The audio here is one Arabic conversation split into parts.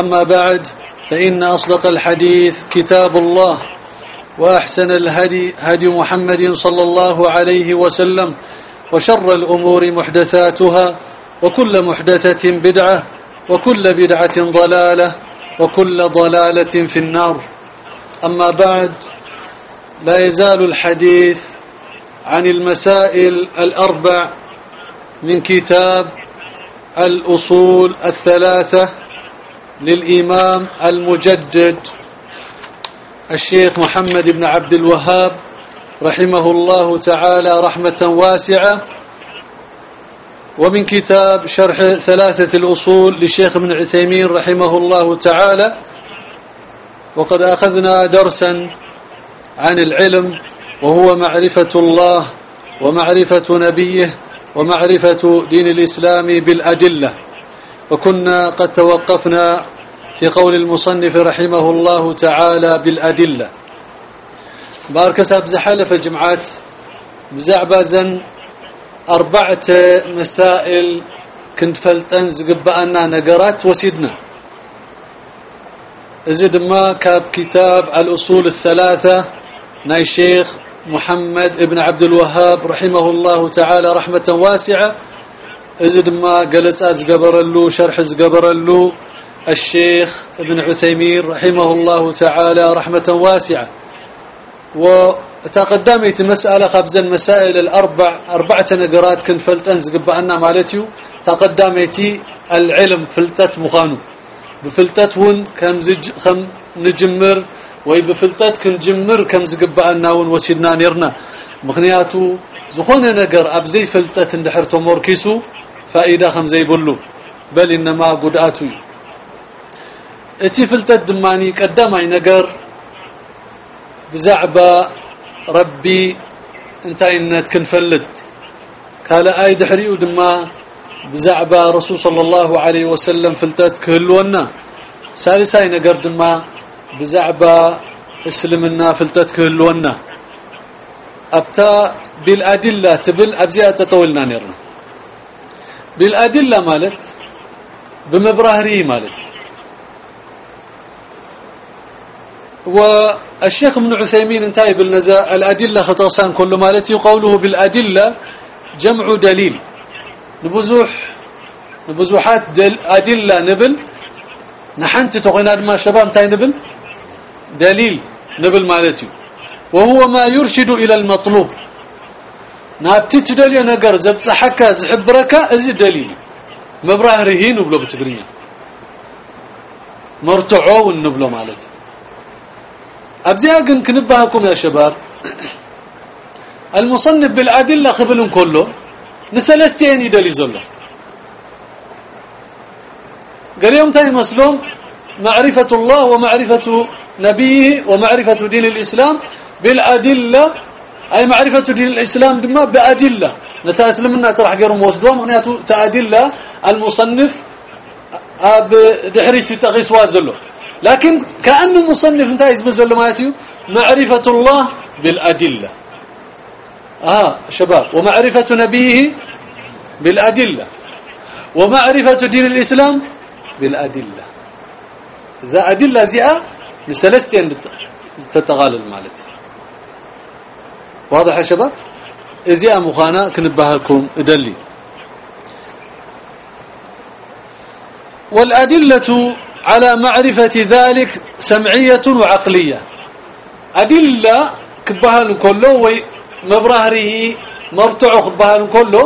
أما بعد فإن أصدق الحديث كتاب الله وأحسن الهدي هدي محمد صلى الله عليه وسلم وشر الأمور محدثاتها وكل محدثة بدعة وكل بدعة ضلالة وكل ضلالة في النار. أما بعد لا يزال الحديث عن المسائل الأربع من كتاب الأصول الثلاثة للإمام المجدد الشيخ محمد بن عبد الوهاب رحمه الله تعالى رحمة واسعة ومن كتاب شرح ثلاثة الأصول للشيخ ابن عثيمين رحمه الله تعالى وقد أخذنا درسا عن العلم وهو معرفة الله ومعرفة نبيه ومعرفة دين الإسلام بالأدلة وكنا قد توقفنا في قول المصنف رحمه الله تعالى بالأدلة. باركسا بزحلف جمعات بزعبازا أربعة مسائل كنت فلتنز قبأنا نقرات وسيدنا. إذا ما كاب كتاب الأصول الثلاثة ناي شيخ محمد ابن عبد الوهاب رحمه الله تعالى رحمة واسعة. إذا ما قلت أزقبر له شرح أزقبر له الشيخ ابن عثيمين رحمه الله تعالى رحمة واسعة. وتقدمت مسألة خبز المسائل الأربع أربعة نقرات كن فلتنز قبعنا مالتيو. تقدمتي العلم فلتت مخانو. بفلتت ون كم, زج خم نجمر وي بفلتت كن جمر كم زقبعنا ون وسيدنا نيرنا. مخنياتو زخون نقر أبزي فلتت اندحر موركيسو فإذا خم زي بلو. بل إنما قدعتو እቲ ፍልጠት ድማኒ ቀዳማይ ነገር ብዛዕባ ረቢ እንታይነት ክንፈልጥ ካልኣይ ድሕሪኡ ድማ ብዛዕባ ረሱል صلى الله عليه وسلم ፍልጠት ክህልወና ሳልሳይ ነገር ድማ ብዛዕባ እስልምና ፍልጠት ክህልወና ኣብታ ቢልኣድላ ትብል ኣብዚኣ ጠጠውልና ነርና ቢልኣድላ ማለት بمبراهري مالت والشيخ ابن عثيمين انتهى بالنزاء الأدلة خطأسان كل مالتي قوله بالأدلة جمع دليل. نبزوح نبزوحات دل أدلة نبل. نحنت تغنى ما شباب تاي نبل؟ دليل نبل مالتي. وهو ما يرشد إلى المطلوب. نابتي تدلي نقر زبصحك زحبرك إزي دليل. مبراهره نبلو بتقرينيا مرتعو نبلو مالتي. أبديها قن كنبهكم يا شباب. المصنف بالأدلة خبلن كله. نسلستين يدلي زله قال يوم تاني مسلوم معرفة الله ومعرفة نبيه ومعرفة دين الإسلام بالأدلة. أي معرفة دين الإسلام دما بأدلة. نتا اسلمنا ترح غيرهم وصدوا مغنياتو تأدلة المصنف. أب دحريت تغيس وازلو لكن كأنه مصنف انتهى يزبز مالتي معرفة الله بالأدلة. آه شباب ومعرفة نبيه بالأدلة. ومعرفة دين الإسلام بالأدلة. إذا أدلة زئة لسلستين تتغالل مالتي. واضح يا شباب؟ إذا مخانا كنبها لكم إدلي. والأدلة على معرفة ذلك سمعية وعقلية. أدلة كبها كله وي مبرهره مرتع كبها كله.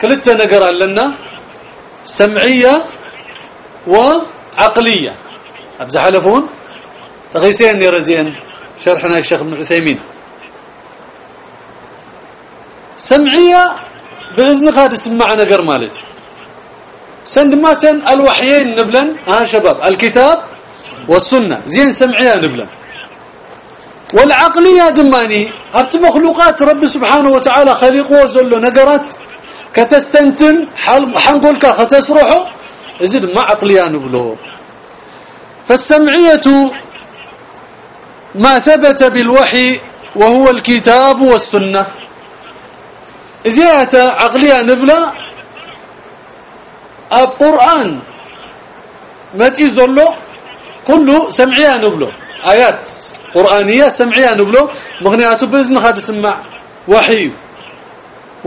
كلتا نقرأ لنا. سمعية وعقلية. أبزح حلفون تغيسين يرزين شرحنا الشيخ ابن عثيمين. سمعية بإذن قاد سمع نقر مالتي. سندماتن الوحيين نبلن ها شباب الكتاب والسنة. زين سمعية نبلن. والعقلية دماني هبت مخلوقات رب سبحانه وتعالى خليقه وزله نقرات كتستنتن حنقولك ختسرحه زد ما عقلية نبله فالسمعية ما ثبت بالوحي وهو الكتاب والسنة. زيادة عقلية نبلة القرآن ما تيزولو كله سمعية نبلو آيات قرآنية سمعية نبلو مغنياته بإذن هذا سمع وحي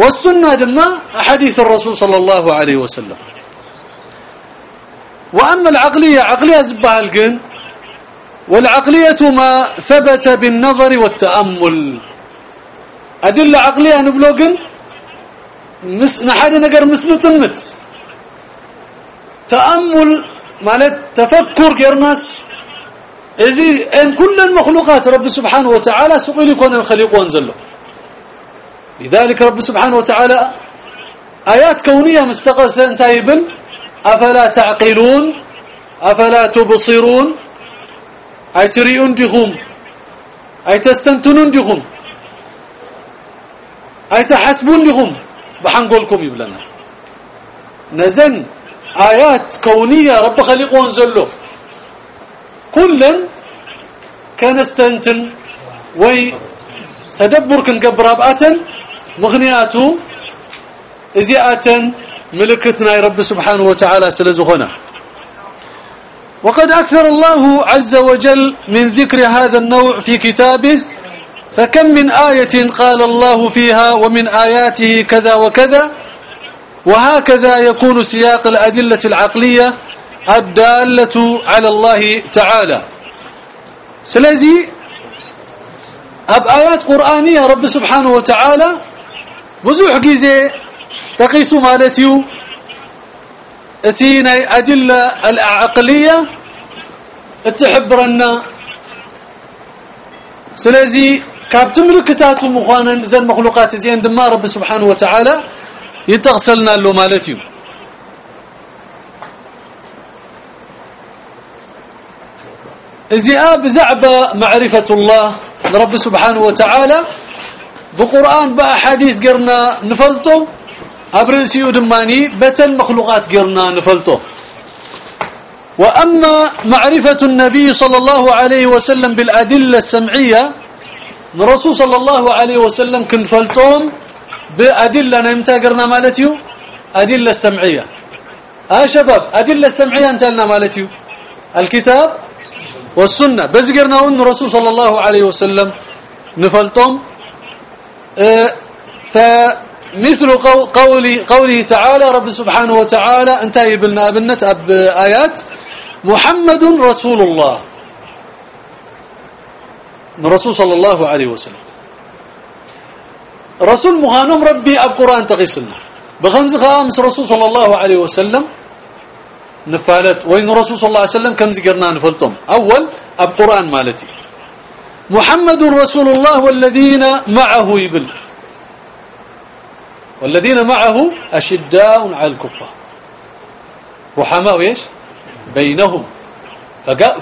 والسنة دما حديث الرسول صلى الله عليه وسلم وأما العقلية عقلية زبها القن والعقلية ما ثبت بالنظر والتأمل أدلة عقلية نبلو قن مس نحد نقر مثل تمت تأمل مالت تفكر كرناس إذي إن كل المخلوقات رب سبحانه وتعالى سقيل يكون الخليق وأنزله. لذلك رب سبحانه وتعالى آيات كونية مستقصة انتهيبن أفلا تعقلون أفلا تبصرون أي تريون دهم أي تستنتنون دهم أي تحسبون دهم بحنقولكم يبلنا. نزن آيات كونية رب خليقون زلو كلا كان استنتن وي تدبر كن قبراباتا مغنياتو إذياتا ملكتنا يا رب سبحانه وتعالى سلزخنا. وقد أكثر الله عز وجل من ذكر هذا النوع في كتابه فكم من آية قال الله فيها ومن آياته كذا وكذا وهكذا يكون سياق الأدلة العقلية الدالة على الله تعالى. سلذي أب قرآنية رب سبحانه وتعالى بزوح جيزي تقيس مالتيو. اتينا أدلة العقلية اتحبرنا. سلذي كابت ملكتات مخانا زي المخلوقات زي عندما رب سبحانه وتعالى. يتغسلنا له مالتيو إذا بزعب معرفة الله رب سبحانه وتعالى بقرآن بأحاديث قرنا نفلته أبرسيو دماني بتن مخلوقات قرنا نفلته وأما معرفة النبي صلى الله عليه وسلم بالأدلة السمعية الرسول صلى الله عليه وسلم كنفلتهم بأدلة نمتا قرنا مالتيو أدلة السمعية. آه شباب أدلة السمعية انتلنا مالتيو الكتاب والسنة. بس قرنا أن الرسول صلى الله عليه وسلم نفلتهم. آه فمثل قولي قوله تعالى رب سبحانه وتعالى انتهي بلنا أبنت أب آيات محمد رسول الله. الرسول صلى الله عليه وسلم. رسول مغانم ربي أب قرآن تغيسلنا بخمس خامس رسول صلى الله عليه وسلم نفالت. وين الرسول صلى الله عليه وسلم كم زقرنا نفلتم؟ أول أب قرآن مالتي. محمد رسول الله والذين معه يبل والذين معه أشداء على الكفار. رحماء إيش؟ بينهم.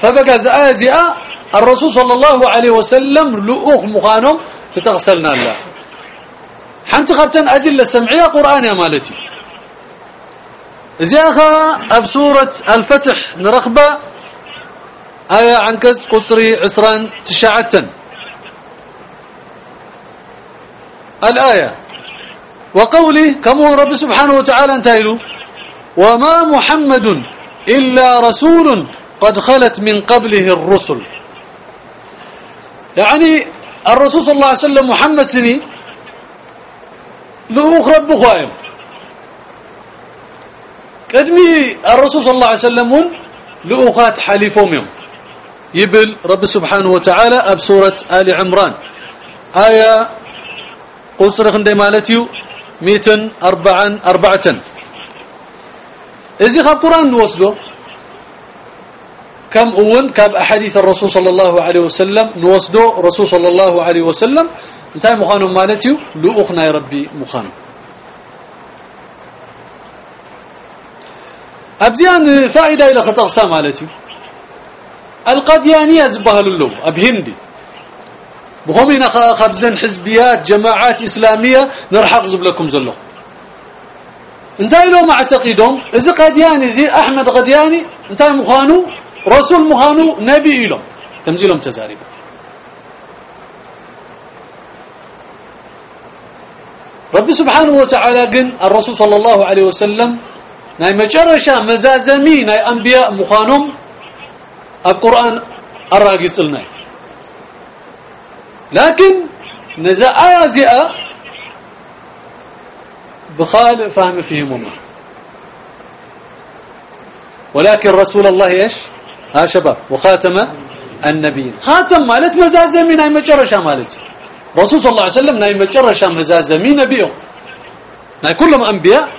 فبقى زآزئة الرسول صلى الله عليه وسلم لؤوخ مخانهم تتغسلنا الله. حنت خبتن أدلة سمعية قرآن يا مالتي زي أخا أب سورة الفتح نرخبة آية عنكز قصري عسران تشاعة الآية وقولي كما رب سبحانه وتعالى انتهيله وما محمد إلا رسول قد خلت من قبله الرسل يعني الرسول صلى الله عليه وسلم محمد سني لأخ رب خائم قدمي الرسول صلى الله عليه وسلم لأخات حليفهم يوم يبل رب سبحانه وتعالى أب سورة آل عمران. آية قصر خندي مالتيو أربعة. إذا خب قرآن نوصله. كم أون كاب أحاديث الرسول صلى الله عليه وسلم نوصده رسول صلى الله عليه وسلم انتهي مخانو مالتيو لأخنا يا ربي مخانو أبزيان فائدة إلى خطأ مالتي القديانية زبهل له أب هندي بهمنا خبزن حزبيات جماعات إسلامية نرحق زب لكم زلو انتهي لهم اعتقدهم إذا قدياني زي أحمد قدياني انتهي مخانو رسول مخانو نبي لهم تمزيلهم تزاريب رب سبحانه وتعالى قن الرسول صلى الله عليه وسلم ناي مجرشا مزازمي ناي أنبياء مخانم القرآن الراقص لنا. لكن نزا آية بخال فهم فيهم الله ولكن رسول الله إيش؟ ها شباب وخاتم النبيين. خاتم مالت مزازمي ناي مجرشا مالت. رسول صلى الله عليه وسلم ناي مجرشا مزازمي نبيهم. ناي كلهم أنبياء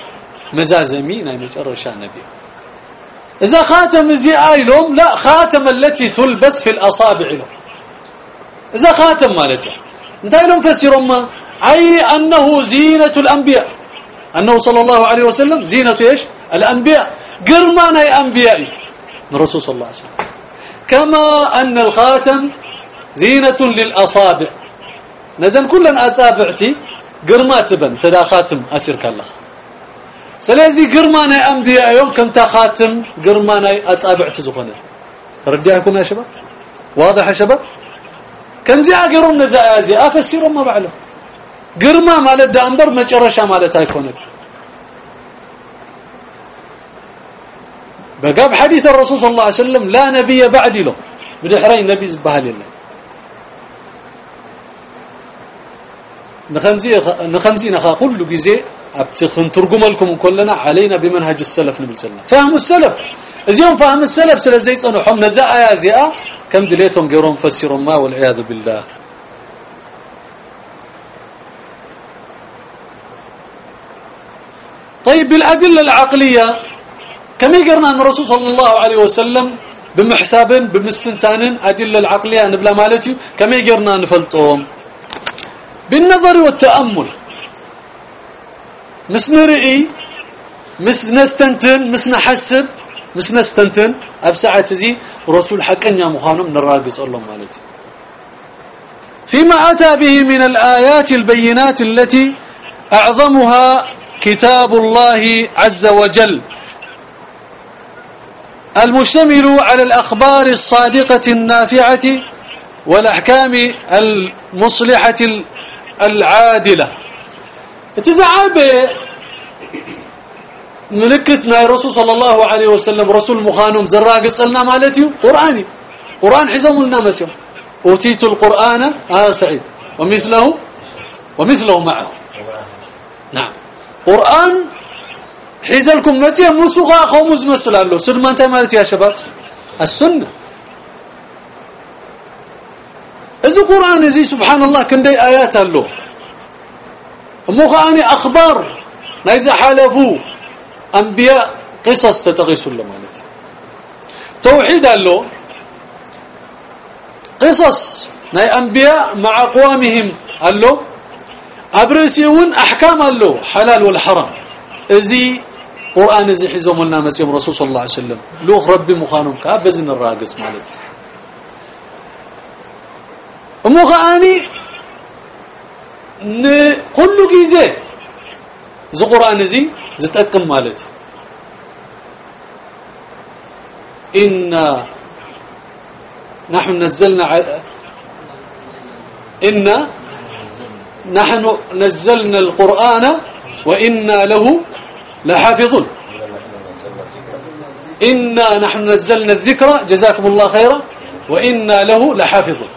مزازمي ناي مجرشا نبيهم. إذا خاتم زي آيلهم لا خاتم التي تلبس في الأصابع لهم. إذا خاتم مالتها. انتهي لهم فسرهم أي أنه زينة الأنبياء. أنه صلى الله عليه وسلم زينة إيش؟ الأنبياء. قرمان أي أنبياء. الرسول صلى الله عليه وسلم. كما أن الخاتم زينة للأصابع. نزل كل أصابعتي قرمات بن تدا خاتم أسير كالله سلازي قرماناي أنبياء يوم كم تخاتم قرماناي أصابعتي زخنة رجعكم يا شباب؟ واضح يا شباب؟ كم زي أقرون نزايازي أفسرهم ما بعلم. قرما مالت دا أنبر مجرشا مالت هيكونك بقى بحديث الرسول صلى الله عليه وسلم لا نبي بعد له. بدحرين نبي زبهل الله. نخمزي نخمزي نخا كل جزء أبتخن ترجم لكم كلنا علينا بمنهج السلف نبي سلم فهم السلف. اليوم فهم السلف سلزيت حم نزاع يا زئة كم دليتهم قيرون فسروا ما والعياذ بالله. طيب بالأدلة العقلية كم يقرنا أن الرسول صلى الله عليه وسلم؟ بمحساب بمستنتان أدلة العقلية نبلا مالتي كم يقرنا نفلطهم بالنظر والتأمل. مس نرئي مس نستنتن مس نحسب مس نستنتن. أبسعة زي رسول حقا مخانم نراقص الله مالتي. فيما أتى به من الآيات البينات التي أعظمها كتاب الله عز وجل. المشتمل على الأخبار الصادقة النافعة والأحكام المصلحة العادلة. تزعب ملكتنا يا رسول صلى الله عليه وسلم رسول مخانم زراق صلنا مالتي قرآني. قرآن حزم لنا مسيح أوتيت القرآن آه سعيد. ومثله؟ ومثله معه. نعم. قرآن حيزلكم متى مسوغا خومز مسل الله سر ما أنت مالت يا شباب؟ السنة. إذا قرآن زي سبحان الله كندي آيات له مخاني أخبار نايزا حالفو أنبياء قصص تتغيس له مالت توحيد له قصص ناي أنبياء مع أقوامهم قال له أبرسيون أحكام له حلال والحرام إذي قرآن إذي حزم لنا مسيهم رسول صلى الله عليه وسلم لوخ ربي مخانم كابزن الراقص مالتي مخاني كل جيزة. زي قرآن زي زتأكم مالتي إنا نحن نزلنا ع... إنا نحن نزلنا القرآن وإنا له لحافظون. إنا نحن نزلنا الذكر. جزاكم الله خيرا. وإنا له لحافظون.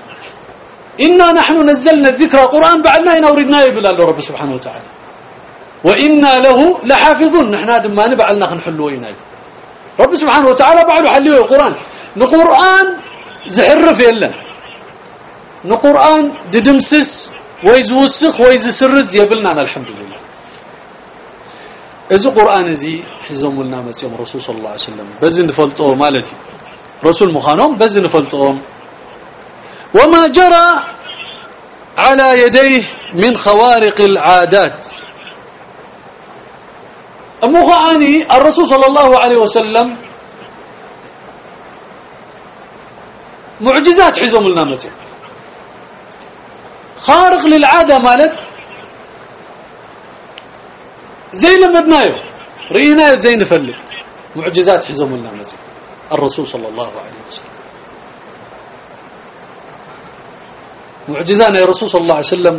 إنا نحن نزلنا الذكر قرآن بعدنا ينوردنا يبلا رب سبحانه وتعالى. وإنا له لحافظون. نحن هذا ما نبعلنا خنحلو ويناي رب سبحانه وتعالى بعده حليه القرآن. نقرآن زحرف يلا. نقرآن ددمسس ويزوسخ ويزسرز يبلنا الحمد لله. إذا قرآن زي حزم لنا مسيهم رسول صلى الله عليه وسلم. بزن فلطوه مالتي. رسول مخانهم بزن فلطوهم وما جرى على يديه من خوارق العادات. مخاني الرسول صلى الله عليه وسلم معجزات حزم لنا خارق للعادة مالت زي لما بنايو رينا زي نفلت معجزات حزم لنا الرسول صلى الله عليه وسلم. معجزانا يا رسول صلى الله عليه وسلم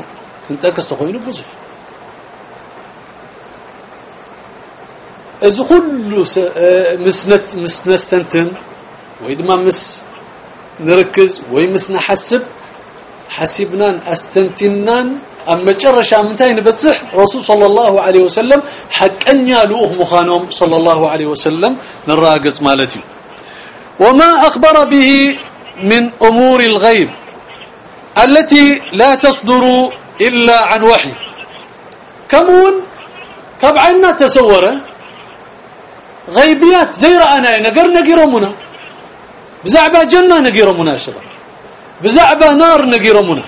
كنت أكس تخوينه بزح إذا كل مسنت مسنستنتن وإذا ما مس نركز ويمس نحسب حسبنان أستنتنان أما جرش أمتين بتصح رسول صلى الله عليه وسلم حق أن يالوه مخانهم صلى الله عليه وسلم نراقص مالتي. وما أخبر به من أمور الغيب. التي لا تصدر إلا عن وحي. كمون؟ كبعنا تسورة. غيبيات زي رأنا نقر نقرمنا بزعبا جنة نقرمنا شباب. بزعبا نار نقرمنا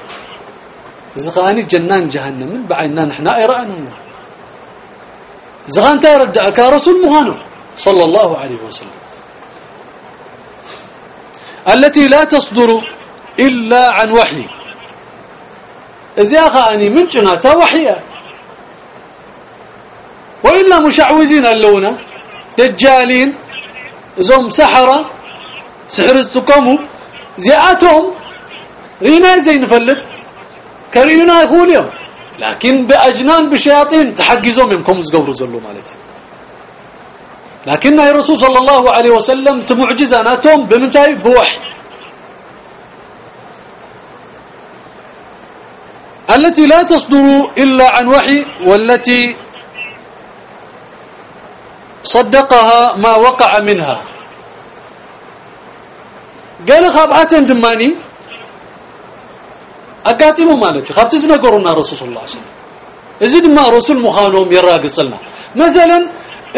زغاني جنان جهنم بعيننا نحن إرأنا زغان تردأك رسول مهانو صلى الله عليه وسلم. التي لا تصدر إلا عن وحي. إذا أخاني من جناتا وحيا. وإلا مشعوذين اللونة دجالين زوم سحرة سحر استقاموا زياتهم رينا زين فلت كرينا يقول يوم. لكن بأجنان بشياطين تحجزهم يمكم زقوروا زلو مالتي. لكن يا رسول صلى الله عليه وسلم تمعجزاناتهم بمنتهي بوحي. التي لا تصدر إلا عن وحي والتي صدقها ما وقع منها. قال خابعة دماني أقاتموا مالتي. خابت زنقرونا رسول صلى الله عليه وسلم. إذا ما رسول مخانوم يراقصلنا. مثلا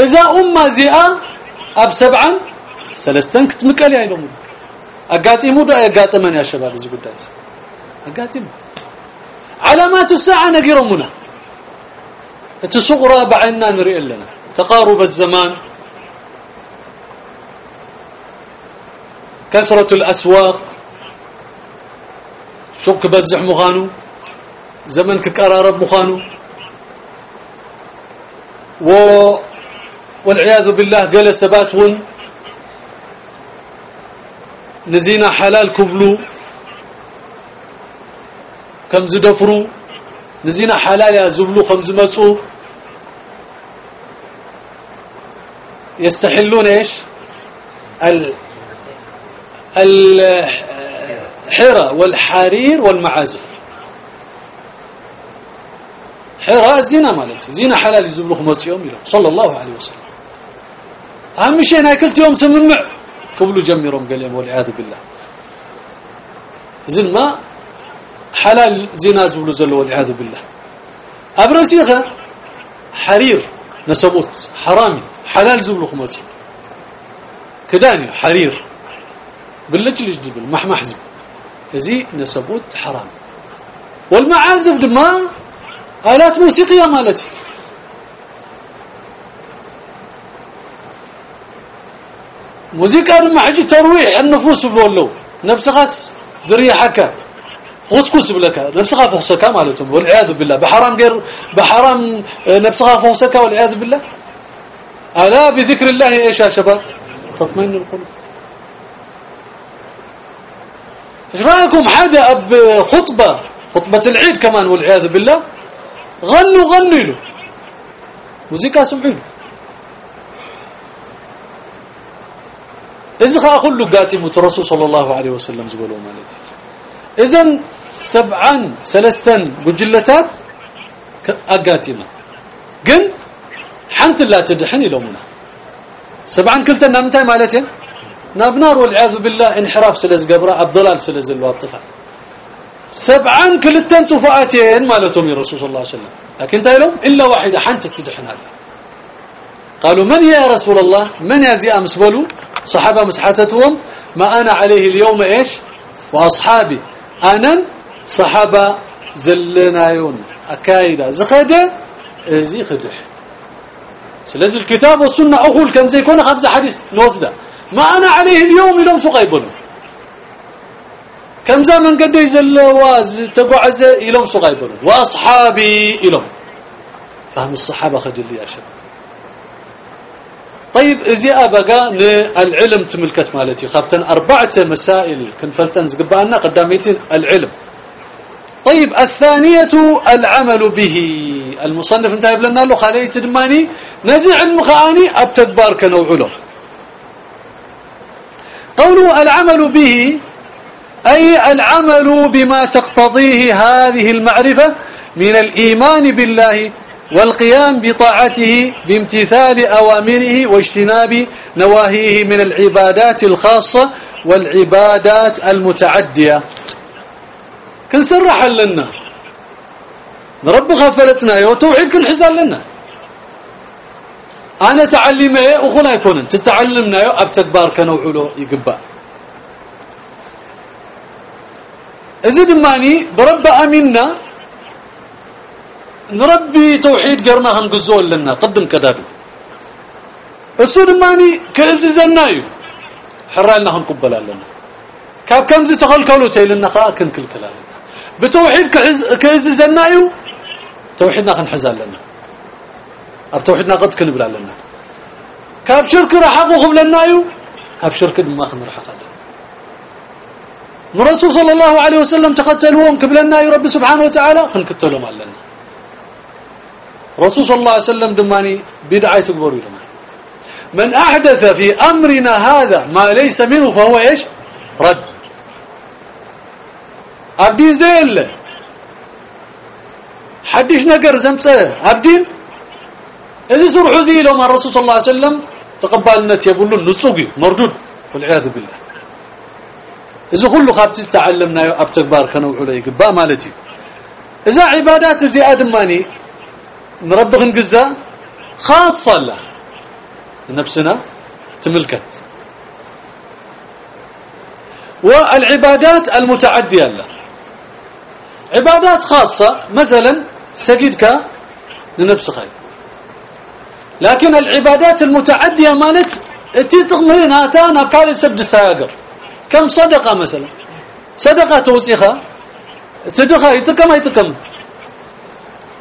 إذا أمة زئة أب سبعا سلستن كتمكالي عينهم. أقاتموا دا أقاتمن يا شباب إذا قداس أقاتموا. علامات الساعة نقرمنا التصغرى بعنا نرئ لنا. تقارب الزمان. كثرة الأسواق. شوك بزح مخانو. زمن كقرارب مخانو. و والعياذ بالله قال سبات ون. نزينا حلال كبلو. كم زدفرو. نزينا حلال يا زبلو خمز مسو يستحلون إيش؟ ال الحرى والحرير والمعازف. حرى زنا مالتي. زنا حلال يزبلو خمس يوم صلى الله عليه وسلم. أهم شيء أكلت يوم سممع قبلوا جمرهم قال يوم والعياذ بالله. زين ما حلال زنا زبلو زلو والعياذ بالله. أبرسيخة حرير نسبوت حرامي حلال زبلو خمس كداني حرير باللج الجدبل محمح زب هذي نسبوت حرام. والمعازف دما آلات موسيقية مالتي. موسيقى دما حجي ترويح النفوس بلولو نفس خاص خسكس بلك نفسها فحسكا مالتهم. والعياذ بالله. بحرام غير بحرام نفسها فحسكا والعياذ بالله. ألا بذكر الله إيش يا شباب؟ تطمئن القلوب. إيش رأيكم؟ حدا اب خطبة خطبة العيد كمان والعياذ بالله. غنوا غنوا له. موسيقى له إذا أقول له قاتم الرسول صلى الله عليه وسلم زقولوا مالتي. إذن سبعا سلستن بجلتات أقاتمة قن حنت لا تدحني لومنا سبعا كلتا نمتاي مالتي نابنار والعياذ بالله انحراف سلز قبرة الضلال سلز الواطفة سبعا كلتن تفاعتين مالتهم يا رسول الله صلى الله عليه وسلم። لكن تايلهم إلا واحدة حنت تدحن هذا قالوا من يا رسول الله؟ من يا زي أمس بلو؟ صحابة مسحتتهم ما أنا عليه اليوم إيش؟ وأصحابي. أنا صحابة زلنايون أكايدا زخدة زي خدح سلز الكتاب والسنة أقول كم زي كون خمسة حديث نوزدة. ما أنا عليه اليوم لهم سقيبلو كم زمن قد يزل واز تقعز إلهم سقيبلو وأصحابي إلهم. فهم الصحابة خجل لي أشد. طيب إذا أبقى العلم تملكت مالتي. خابتن أربعة مسائل كنفلتن زقبأنا قداميتين العلم. طيب الثانية العمل به. المصنف انتهى لنا له خالي تدماني نزع المخاني أبتدبار كنوع له قوله العمل به أي العمل بما تقتضيه هذه المعرفة من الإيمان بالله والقيام بطاعته بامتثال أوامره واجتناب نواهيه من العبادات الخاصة والعبادات المتعدية. كن سرح لنا. رب غفلتنا يو توحيد كن حزال لنا. أنا تعلم إيه أخونا يكون تتعلمنا يو أبتكبار كنوع له يقبأ إذا دماني برب أمنا نربي توحيد قرنا هنقزول لنا. قدم كدادو السود ماني كأزي زنايو حرالنا هنقبل لنا. كاب كم زي تخل كولو تيلنا خا كن كل كلام. بتوحيد كأزي زنايو توحيدنا خنحزال لنا أب توحيدنا قد كن بلا لنا كأب شرك راح أقوهم لنايو كأب شرك ما راح أقل الرسول صلى الله عليه وسلم تقتلوهم قبلنا رب سبحانه وتعالى؟ خنكتلهم علنا رسول صلى الله عليه وسلم دماني بدعة تكبر لنا من أحدث في أمرنا هذا ما ليس منه فهو إيش؟ رد. عبدين زي الله حدش نقر زمسة عبدين إذا سرحوا زي لهم الرسول صلى الله عليه وسلم تقبلنا يقولون نسوقي مردود والعياذ بالله إذا كله خابتي تعلمنا أبتكبار كانوا علي قبا مالتي إذا عبادات زي آدماني نربغ نقزا خاصة له نفسنا تملكت والعبادات المتعدية له عبادات خاصة مثلا سجدك لنفس خير. لكن العبادات المتعدية مالت تي تغمرين هاتانا قال سبد ساقر كم صدقة مثلا؟ صدقة توسيخة؟ تدخل يتكم يتكم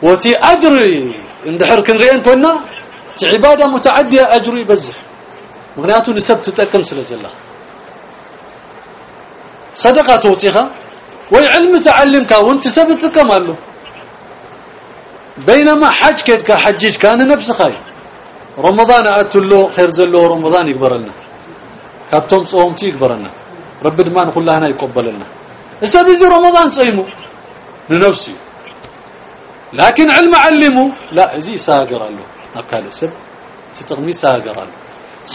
وتي أجري اندحر كنريان كنا عبادة متعدية أجري بزح مغنياتو نسب تتأكم سلزلة صدقة توتيها وعلم تعلمك وانت سب تتكم له بينما حج كيد كحجيج كان نفس خاي رمضان أتلو خير زلو رمضان يكبر لنا كابتم صومتي يكبر لنا رب دمان كلنا يقبل لنا السبيزي رمضان صيموا لنفسي لكن علم علمه لا زي ساقر له أبكال السب تتغمي ساقر له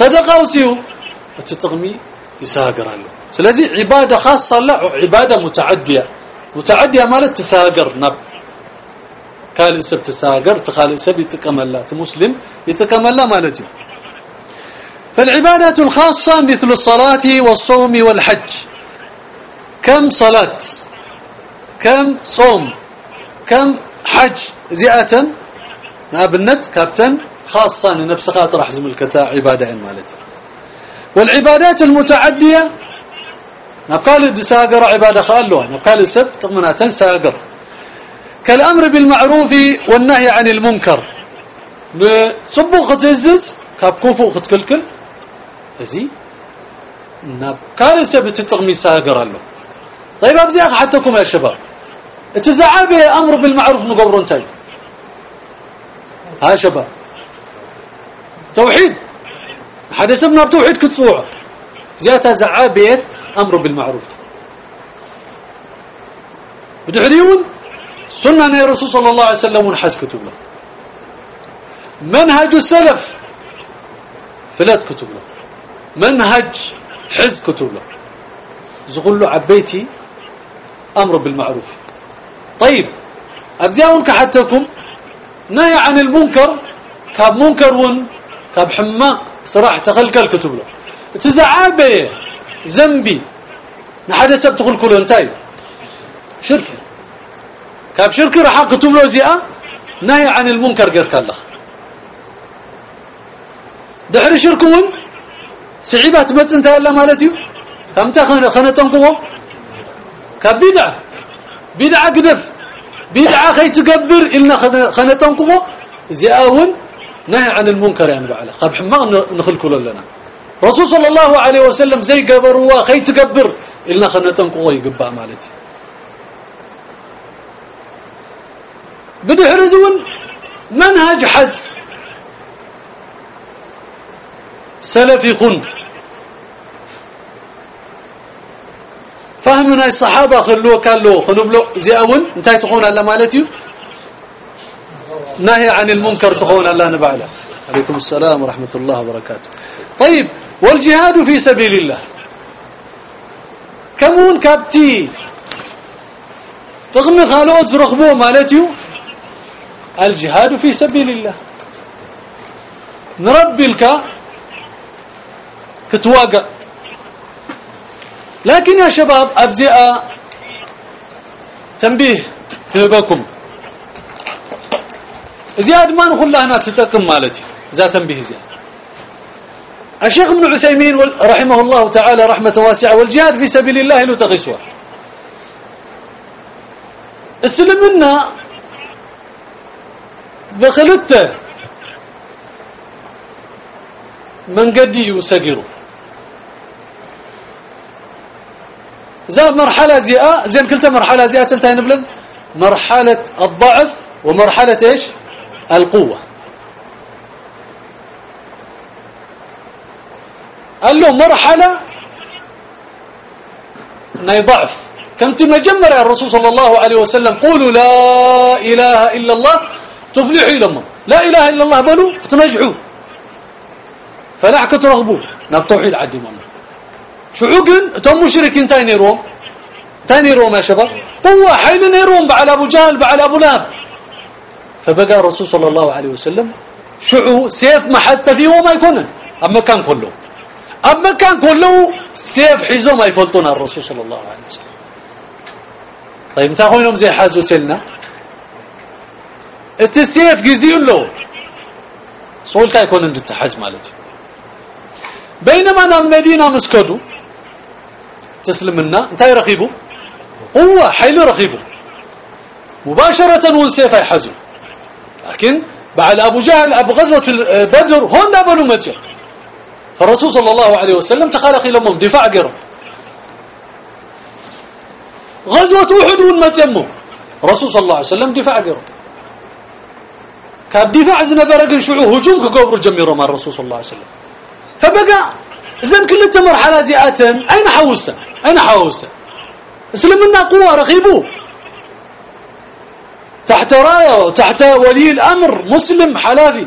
صدقة وتيو تتغمي يساقر له سلذي عبادة خاصة لا عبادة متعدية. متعدية مالت تساقر نب. قال السب تساقر تقال السب يتكمل لا. مسلم يتكمل لا مالتي فالعبادات الخاصة مثل الصلاة والصوم والحج. كم صلاة؟ كم صوم؟ كم حج؟ زيئة نابنت كابتن؟ خاصة لنفس خاطر حزم الكتاء عبادة مالتي والعبادات المتعدية. نقال الدساقر عبادة خالوها نقال السب تقمنات ساقر كالأمر بالمعروف والنهي عن المنكر. بصبو ختزز كاب كوفو ختكلكل زي نقال السب تتقمي ساقر له طيب أبزي حتىكم يا شباب. اتزعابي أمر بالمعروف نقبرون تاي. ها شباب. توحيد. حدثنا بتوحيد كتصوع زيادة زعابية أمر بالمعروف. بدحريون سنة الرسول صلى الله عليه وسلم ونحس كتب له منهج السلف فلات كتب له منهج حز كتب له زغل له عبيتي أمر بالمعروف. طيب أبزياون كحتكم نهي عن المنكر كاب منكر ون كاب حماق صراحة تخلقل كتب له. تزعابي ذنبي نحدث سبتقول كله انتاي شرك كاب شرك رح كتب له زياء نهي عن المنكر غير كالله دحر شركون سعيبات متنت الله مالتي كم تخن خنتنكو كاب بدعة بدعة قدف بدعة خي تقبر إلنا خنتنكو زياءون نهي عن المنكر يعني بعلا قاب حماق نخل كل لنا. رسول صلى الله عليه وسلم زي قبروا خي تقبر؟ إلنا خنتنكو يقبع مالتي. بدحرزون منهج حز سلفي خن فهمنا الصحابة خلوه كان له خنبلو زي أول انتهي تقول على مالتي؟ نهي عن المنكر تقول الله نبعله عليكم السلام ورحمة الله وبركاته. طيب والجهاد في سبيل الله. كمون كابتي؟ تغمي خالوت رخبوه مالتي الجهاد في سبيل الله. نربي لك كتواقع لكن يا شباب أبزئ تنبيه. تبكم زياد ما نقول له هنا تتقم مالتي ذا تنبيه زياد. الشيخ ابن عثيمين رحمه الله تعالى رحمة واسعة والجهاد في سبيل الله له تغسوه السلمنا بخلته من قدي يسقروا زاد مرحلة زياء زين كلتا مرحلة زياء تنتهي نبلن مرحلة الضعف ومرحلة إيش؟ القوة. قال له مرحلة ناي ضعف كنت مجمر يا الرسول صلى الله عليه وسلم. قولوا لا إله إلا الله تفلحوا لما لا إله إلا الله بلو تنجحوا فنحك ترغبوا ناب توحيد عدي منا شعوقن تم مشركين تاني روم تاني روم يا شباب. قوة حيل نيروم بعد أبو جهل بعد أبو لهب فبقى الرسول صلى الله عليه وسلم شعو سيف ما حتى فيه وما يكون. أما كان كله. أما كان كله سيف حيزو ما يفلطون الرسول صلى الله عليه وسلم. طيب انت يوم زي حازو تلنا. التسيف جزيون له. صول كا يكون عند التحز مالتي. بينما أنا المدينة مسكدو. تسلمنا. انت رخيبه قوة حيل رخيبه مباشرة سيف يحزو لكن بعد أبو جهل أبو غزوة بدر هون نابلوا متى. فالرسول صلى الله عليه وسلم تخالق لهم دفاع قرب. غزوة أحد والمتمو الرسول صلى الله عليه وسلم دفاع قرب. كاب دفاع زنبرق شعو هجوم كقبر جميرو مع الرسول صلى الله عليه وسلم. فبقى زين كل مرحلة زيئة أين حوسة؟ أين حوسة؟ اسلمنا قوة رغيبو تحت راية تحت ولي الأمر مسلم حلافي.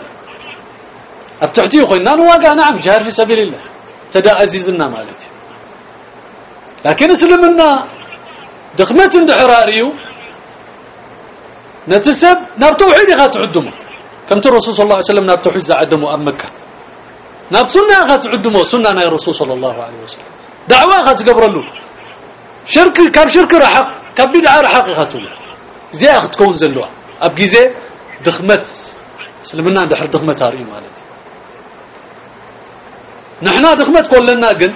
أبتحتيه خوينا نواقع نعم جهاد في سبيل الله. تدا أزيزنا مالتي لكن اسلمنا. دخمت اندحراريو نتسب نار توحيد خات عدمه كم الرسول صلى الله عليه وسلم نار توحيد زعدمه أم مكة؟ نار سنة خات عدمه سنة نار الرسول صلى الله عليه وسلم. دعوة خات قبر له. شرك كاب شرك رحق كاب بدعة رحق خاتو زي أخت كون زلوا أبقي زي دخمت. سلمنا عند حر دخمت هاري مالتي. نحنا دخمت كلنا قل.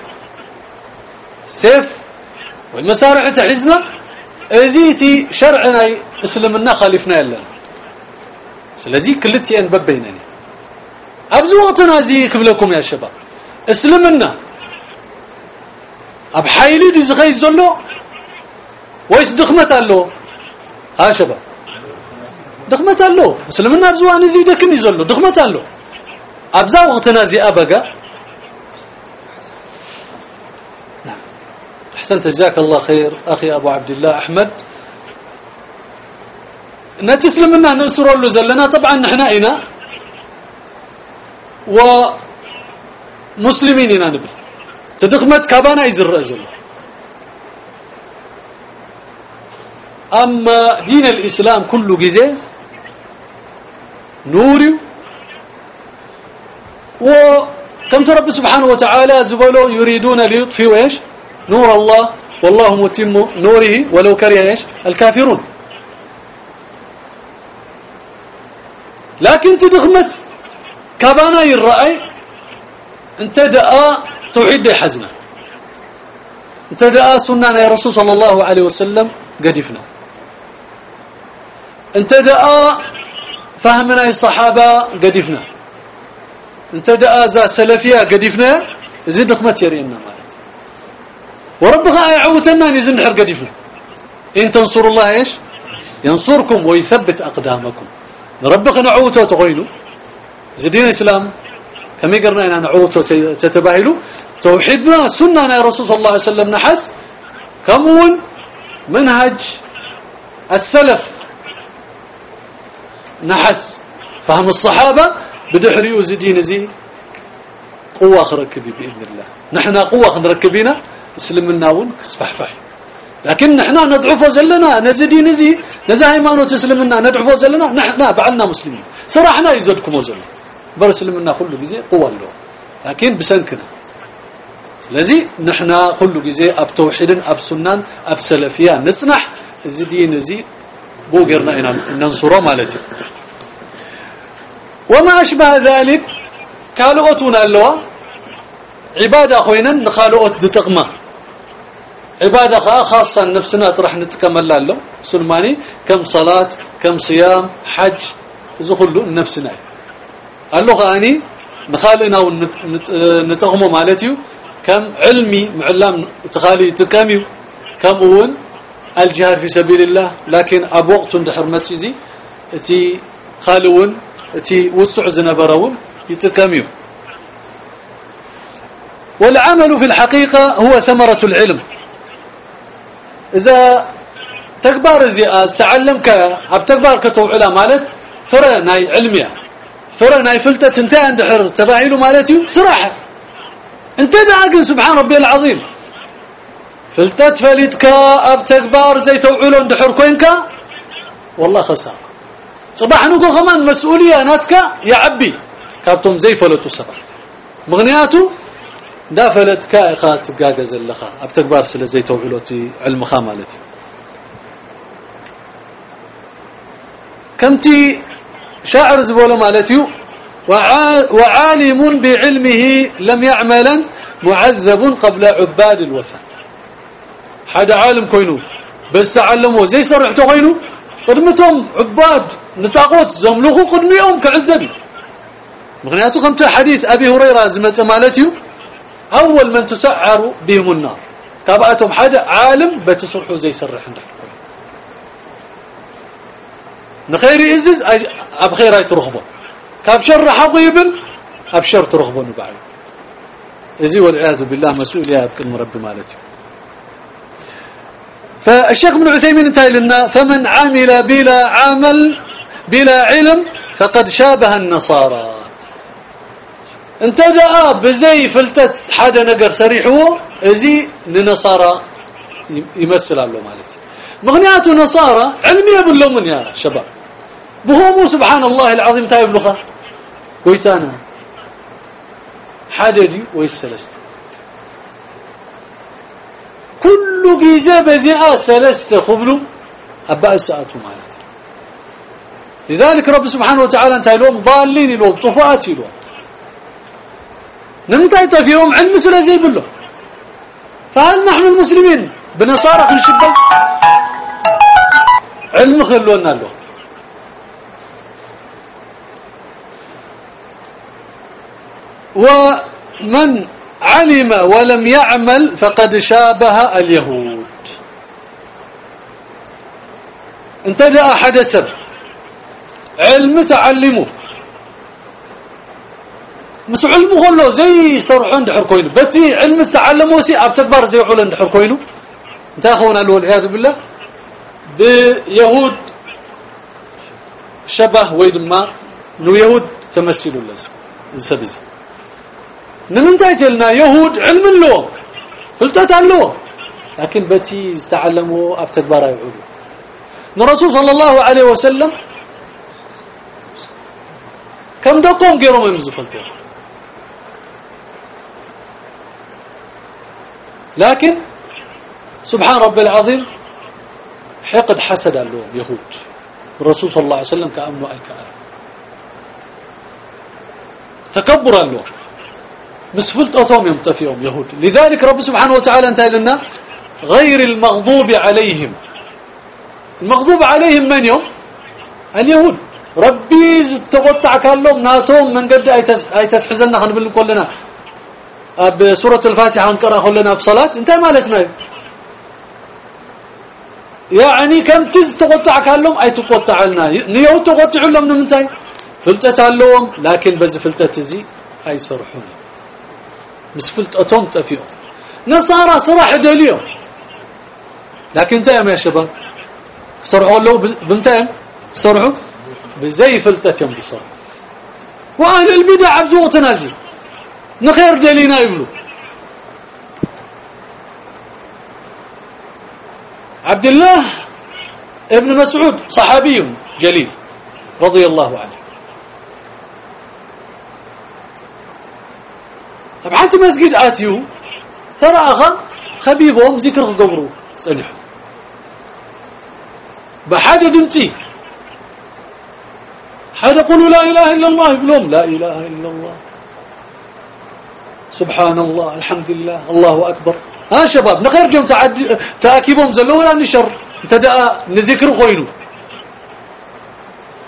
سيف. والمسارع تحزنا. أزيتي شرعنا اسلمنا خالفنا يلا. سلازي كلتي أن ببينني. ابزو وقتنا زي كبلكم يا شباب. اسلمنا أب حيلي دي زغي زلو. ويس دخمت له شباب دخمت له مسلمنا بزوان زي دكن يزلو دخمت له ابزا وقتنا زي ابقى نعم احسنت جزاك الله خير أخي ابو عبد الله احمد نتسلمنا ننصر له زلنا طبعا نحن اين ومسلمين نبي تدخمت كابانا يزرق زلو أما دين الإسلام كل جزء نوري وكم رب سبحانه وتعالى زبلوا يريدون ليطفئوا إيش؟ نور الله والله متم نوره ولو كره إيش؟ الكافرون. لكن تدخمت كبانا يرأي انت دعا توحيد حزنا انت دعا سنة رسول صلى الله عليه وسلم قدفنا. انت دعا فهمنا الصحابة قدفنا انت دعا ذا سلفية قدفنا زيد دخمت يرينا وربك يعوتنا نزل نحر قدفنا إن تنصر الله إيش؟ ينصركم ويثبت أقدامكم. ربك نعوته تغيلوا زدين الإسلام كم يقرنا إن نعوته تتباهلوا توحيدنا سنة يا رسول صلى الله عليه وسلم نحس. كمون منهج السلف. نحس فهم الصحابة بدحري وزدين زي قوة خركبي بإذن الله نحن قوة نركبينا اسلمنا ون كسفحفح لكن نحن ندعو فوزلنا نزدي نزي نزا هيمانو تسلمنا ندعو فوزلنا نحن بعلنا مسلمين صراحنا يزدكم وزلنا بر اسلمنا كل جزء قوة له لكن بسنكنا ስለዚህ ንሕና ኩሉ ግዜ ኣብ ተውሒድን ኣብ ሱናን ኣብ ሰለፊያን ንፅናሕ እዚ ዲን እዚ بوغرنا إن ننصره مالتي. وما أشبه ذلك كالغتنا اللوا عبادة خوينا نخالقت تقمه عبادة خاصة نفسنا ترح نتكمل له سلماني كم صلاة كم صيام حج زخلو نفسنا. اللغة أني نخالنا ونتقمه مالتيو. كم علمي معلم تخالي تكاميو كم أون الجهاد في سبيل الله لكن أب وقت حرمت زي تي خالون تي وسع زنبرون يتكاميو. والعمل في الحقيقة هو ثمرة العلم. إذا تكبر زي تعلمك أب تكبر كتو علا مالت فرا ناي علمية. فرا ناي فلتة انتهى عند حر تباهيلو مالتي صراحة انت داقن سبحان ربي العظيم. فلتت فلتك ابتكبار زي توعلو اندحر كوينك؟ والله خسارة صباح نقول كمان مسؤولية ناتك؟ يا عبي كابتم زي فلتو صباح مغنياتو؟ دا فلتك اخات قاقز اللخا ابتكبار سلا زي توعلو علم خامالتي كنتي شاعر زبولو مالتيو؟ وعالم بعلمه لم يعملا معذب قبل عباد الوثن. حدا عالم كوينو بس تعلمه زي سرحته كوينو قدمتهم عباد نتاقوت زملوخو قدميهم كعزبي مغنياتو كمت حديث أبي هريرة زمت مالتيو أول من تسعر بهم النار كابأتهم حدا عالم بتصرحوا زي سرح عندك نخير إزز أبخير هاي ترخبه كاب شر حقيبا أبشر ترغبون بعد إزي والعياذ بالله مسؤول يا بكلمة رب مالتي فالشيخ ابن عثيمين انتهى لنا فمن عمل بلا عمل بلا علم فقد شابه النصارى. انتدأ بزي فلتت حدا نقر سريح هو إزي لنصارى يمثل له مالتي مغنيات نصارى علمية باللومن يا شباب. بهمو سبحان الله العظيم تايب لخا ويتانا. حددي ويسلست. كل جيزة بزيعة سلست خبلو أباء الساعة مالت. لذلك رب سبحانه وتعالى انت لهم ضالين لهم طفاءات لهم نمتعي فيهم علم سلا زي بالله فهل نحن المسلمين بنصارى في الشبه؟ علم خلونا له. ومن علم ولم يعمل فقد شابه اليهود. انت دا أحد سب علم تعلمه. مس علمه كله زي صرحون دحر كوينو بتي علم تعلمه سي أب زي علم دحر كوينو انت أخونا والعياذ بالله. بيهود شبه ويد ما نو يهود تمثلوا لازم السبز نمنتاي تلنا يهود علم له فلتت له لكن بتي استعلموا أب تكبر يعود. الرسول صلى الله عليه وسلم كم دقوم غيرهم يمزفلتوا لكن سبحان رب العظيم حقد حسد لهم يهود. الرسول صلى الله عليه وسلم كأمنه أي كأم تكبر لهم مسفلت أطوم يمتفيهم يهود لذلك رب سبحانه وتعالى انتهى لنا غير المغضوب عليهم. المغضوب عليهم من يوم؟ اليهود. ربي تقطع كلهم ناتهم من قد أي تتحزننا خنبل كلنا. بسورة الفاتحة نقرأ كلنا بصلاة انتهى مالتنا يعني كم تز تقطع كلهم؟ أي تقطع لنا. نيو تقطع لهم نمتاي فلتت لهم لكن بز فلتت زي أي صرحون مس فلت أتوم تفيهم نصارى صراح دليل لكن تايم يا شباب. صرحوا له بنتايم صرحوا بزي فلتت يوم بصرح وأهل البدع عبزوا تنازي نخير دلينا يقولوا عبد الله ابن مسعود صحابي جليل رضي الله عنه. طبعا انت مسجد آتيو. ترى أخا خبيبهم ذكر قبره. صنح بحاجة دمتي حاجة قولوا لا إله إلا الله. يقولون لا إله إلا الله. سبحان الله الحمد لله الله أكبر. ها شباب نخير جم تأكيبهم زلوا لا نشر؟ تدأ نذكر خوينو.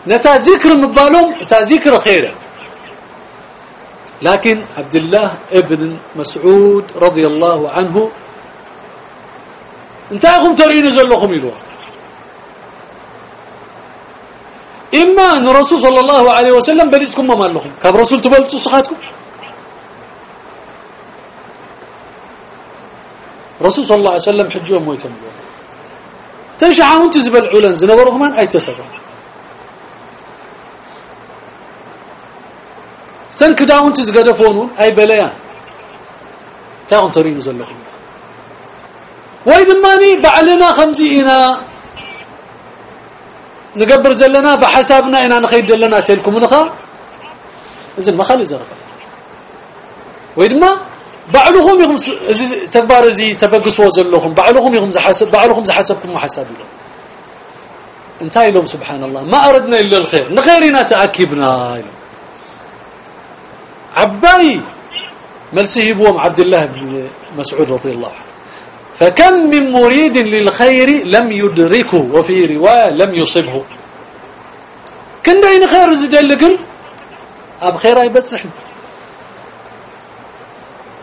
نتا ذكر مبالهم تا ذكر خيره. لكن عبد الله ابن مسعود رضي الله عنه انتاكم ترين زلكم يلوه إما أن الرسول صلى الله عليه وسلم بلسكم ما لكم كاب رسول تبلتوا صحاتكم. رسول صلى الله عليه وسلم حجوا مويتم تنشع وانت زبل علن زنبرهم أي تسبب. تن كداونت زقدفونون أي بليان تاهم ترين زلهم ويدماني بعلنا خمزينا نقبر زلنا بحسابنا إنا نخيد لنا تلكم نخا إذن ما؟ خلي زرق ويدما بعلهم يهم تكبار زي تبقس وزلهم بعلهم يهم زحسب بعلهم زحسبكم وحساب لهم انتهي لهم سبحان الله. ما أردنا إلا الخير نخيرنا تأكبنا عباي. ملسه بوم عبد الله بن مسعود رضي الله عنه. فكم من مريد للخير لم يدركه وفي رواية لم يصبه. كن دين خير زدلقن أب خير أي بسحن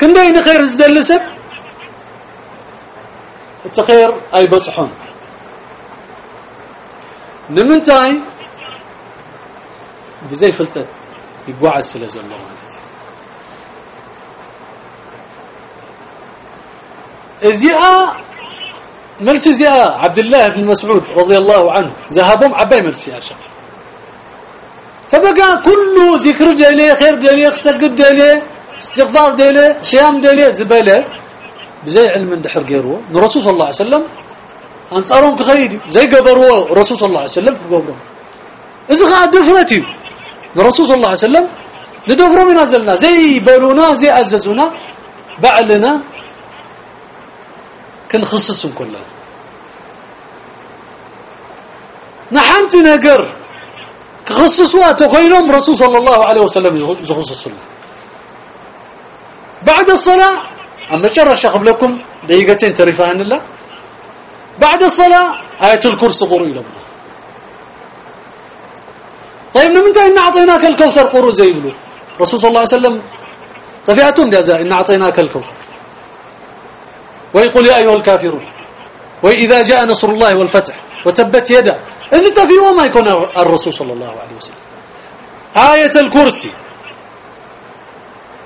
كن دين خير زدلسب التخير أي بسحن نمنتاي بزي فلتت يبوع السلازل الله ازياء ملس إزياء؟ عبد الله بن مسعود رضي الله عنه. ذهبهم عباي ملس يا شيخ. فبقى كله ذكر دلي خير دلي سجد دلي استغفار دلي صيام دلي زبالة. بزي علم دحر غيره. الرسول صلى الله عليه وسلم أنصارهم كخيدي زي قبروا الرسول صلى الله عليه وسلم قبرهم إذا قاعد دفرتي. الرسول صلى الله عليه وسلم ندفروا من نزلنا زي بلونا زي عززونا بعلنا كنخصصهم كلنا نحمت نقر. كخصصوا تخينهم رسول صلى الله عليه وسلم يخصصوا بعد الصلاة أما شرش قبلكم دقيقتين ترفعن الله. بعد الصلاة آية الكرسي قروا إلى الله. طيب من إن أعطيناك الكوثر؟ قروا زي بلو رسول صلى الله عليه وسلم طفئتون جزاء إن أعطيناك الكوثر. ويقول يا أيها الكافرون وإذا جاء نصر الله والفتح وتبت يدا إذا تفيه ما يكون الرسول صلى الله عليه وسلم. آية الكرسي.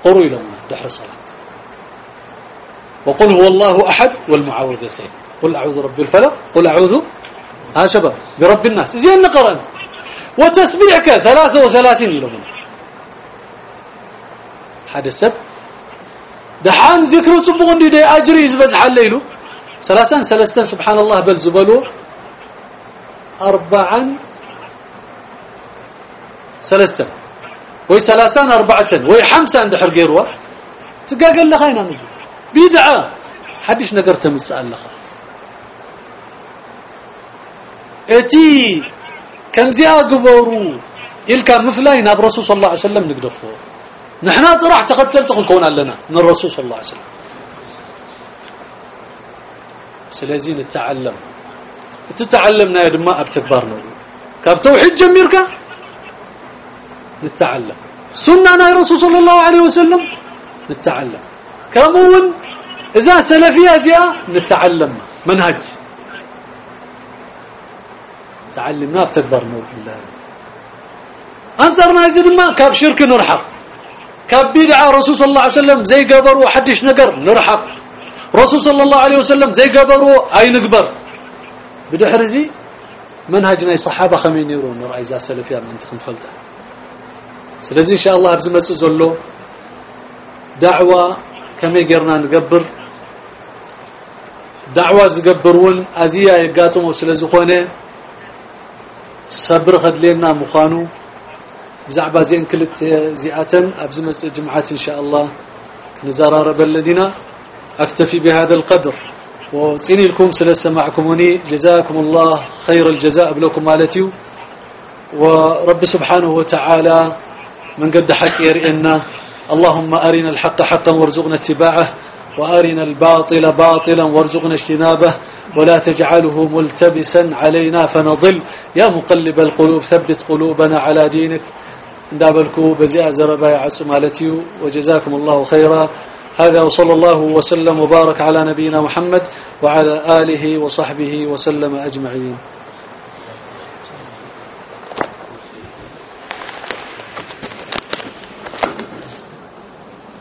قروا إلى دحر الصلاة. وقل هو الله أحد والمعاوذتين قل أعوذ رب الفلق قل أعوذ. ها شباب برب الناس. زين نقرأ. وتسبيحك ثلاثة وثلاثين لهم حد السب دحان ذكر صبغ دي أجري يزبزح الليل ثلاثان ثلاثان سبحان الله بل زبلوا أربعا ثلاثة وي ثلاثان أربعة وي حمسة عند حرقيروا تقاقل لخينا نجي بدعة. حدش نقرت مسأل لخ إتي كم زي قبروا إلكا مفلاي ناب صلى الله عليه وسلم نقدفه. راح تقتل تقول كون لنا من الرسول صلى الله عليه وسلم. سلازي نتعلم. تتعلمنا يا دماء بتكبرنا كاب توحيد جميرك نتعلم. سنة يا رسول صلى الله عليه وسلم نتعلم. كمون إذا سلفية فيها نتعلم. منهج. تعلمنا بتكبرنا بالله. أنصرنا يزيد ما كاب شرك نرحق كاب بدعة رسول صلى الله عليه وسلم زي قبروا حدش نقر نرحق رسول صلى الله عليه وسلم زي قبروا أي نقبر بدحر زي منهجنا الصحابة خمين يرون رأي ذا سلفيا من تخن فلته سلازي إن شاء الله بزمت زلو دعوة كما يقرنا نقبر دعوة زقبرون أزيا يقاتم وسلازي خونه صبر خدلينا مخانو بزعبا زين كلت زيئة أبزمت جمعات إن شاء الله. نزارار بلدنا أكتفي بهذا القدر. وصيني لكم سلسة معكموني جزاكم الله خير الجزاء بلكم مالتي ورب سبحانه وتعالى من قد حق يرئنا. اللهم أرنا الحق حقا وارزقنا اتباعه وأرنا الباطل باطلا وارزقنا اجتنابه. ولا تجعله ملتبسا علينا فنضل. يا مقلب القلوب ثبت قلوبنا على دينك. دابلكو بزياء زربا يعص مالتي وجزاكم الله خيرا هذا وصلى الله وسلم وبارك على نبينا محمد وعلى آله وصحبه وسلم أجمعين